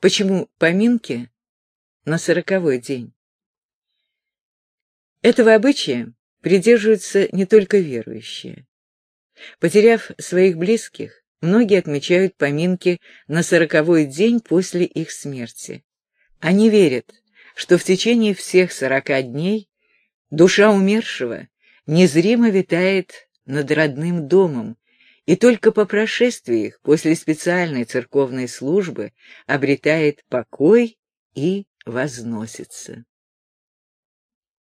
Почему поминки на сороковой день? Этого обычая придерживаются не только верующие. Потеряв своих близких, многие отмечают поминки на сороковой день после их смерти. Они верят, что в течение всех сорока дней душа умершего незримо витает над родным домом, и только по прошествии их, после специальной церковной службы, обретает покой и возносится.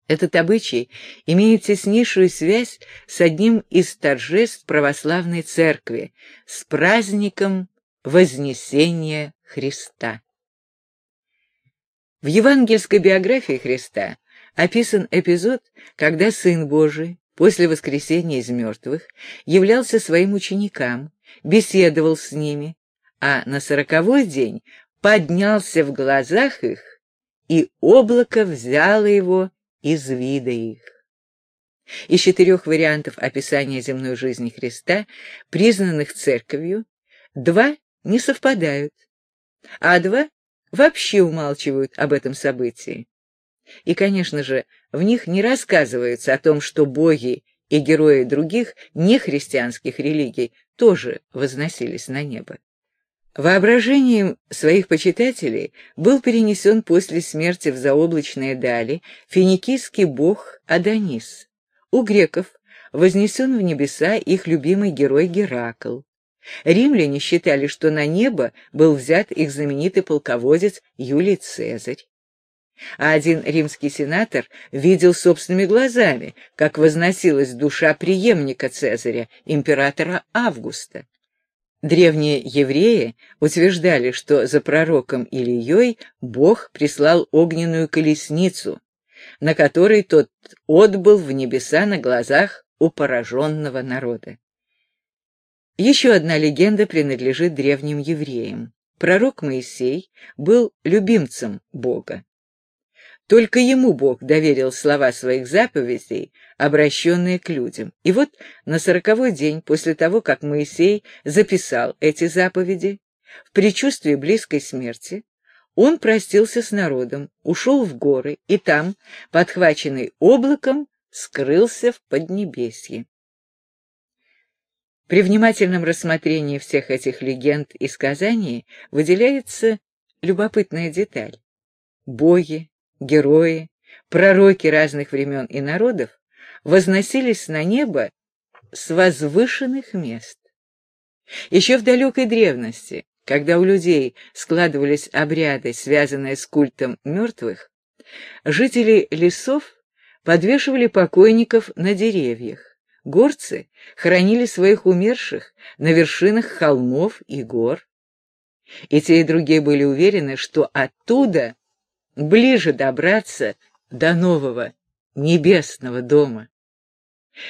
Этот обычай имеет теснейшую связь с одним из торжеств православной церкви, с праздником Вознесения Христа. В евангельской биографии Христа описан эпизод, когда Сын Божий после воскресения из мертвых являлся своим ученикам, беседовал с ними, а на сороковой день поднялся в глазах их, и облако взяло его из вида их. Из четырех вариантов описания земной жизни Христа, признанных церковью, два не совпадают, а два вообще умалчивают об этом событии. И, конечно же, в них не рассказывается о том, что боги и герои других нехристианских религий тоже возносились на небо. Воображением своих почитателей был перенесен после смерти в заоблачные дали финикийский бог Адонис. У греков вознесен в небеса их любимый герой Геракл. Римляне считали, что на небо был взят их знаменитый полководец Юлий Цезарь. А один римский сенатор видел собственными глазами, как возносилась душа преемника Цезаря, императора Августа. Древние евреи утверждали, что за пророком Ильей Бог прислал огненную колесницу, на которой тот отбыл в небеса на глазах у пораженного народа. Еще одна легенда принадлежит древним евреям. Пророк Моисей был любимцем Бога. Только ему Бог доверил слова своих заповедей, обращенные к людям. И вот на сороковой день после того, как Моисей записал эти заповеди, в предчувствии близкой смерти, он простился с народом, ушел в горы и там, подхваченный облаком, скрылся в Поднебесье. При внимательном рассмотрении всех этих легенд и сказаний выделяется любопытная деталь. Боги, герои, пророки разных времен и народов возносились на небо с возвышенных мест. Еще в далекой древности, когда у людей складывались обряды, связанные с культом мертвых, жители лесов подвешивали покойников на деревьях. Горцы хоронили своих умерших на вершинах холмов и гор. И те, и другие были уверены, что оттуда ближе добраться до нового небесного дома.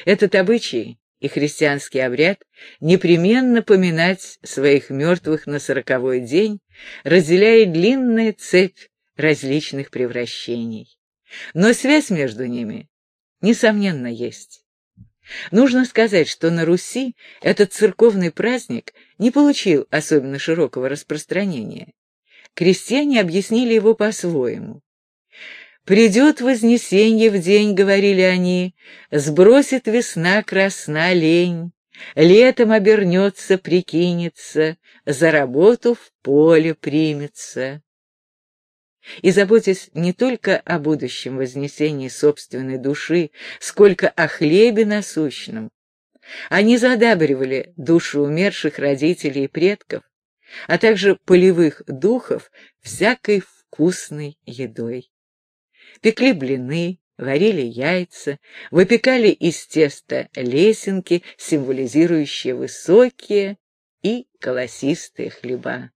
Этот обычай и христианский обряд непременно поминать своих мертвых на сороковой день, разделяя длинная цепь различных превращений. Но связь между ними, несомненно, есть. Нужно сказать, что на Руси этот церковный праздник не получил особенно широкого распространения. Крестьяне объяснили его по-своему. «Придет Вознесенье в день, — говорили они, — сбросит весна красна лень, летом обернется, прикинется, за работу в поле примется». И заботясь не только о будущем вознесении собственной души, сколько о хлебе насущном, они задабривали душу умерших родителей и предков, а также полевых духов всякой вкусной едой. Пекли блины, варили яйца, выпекали из теста лесенки, символизирующие высокие и колосистые хлеба.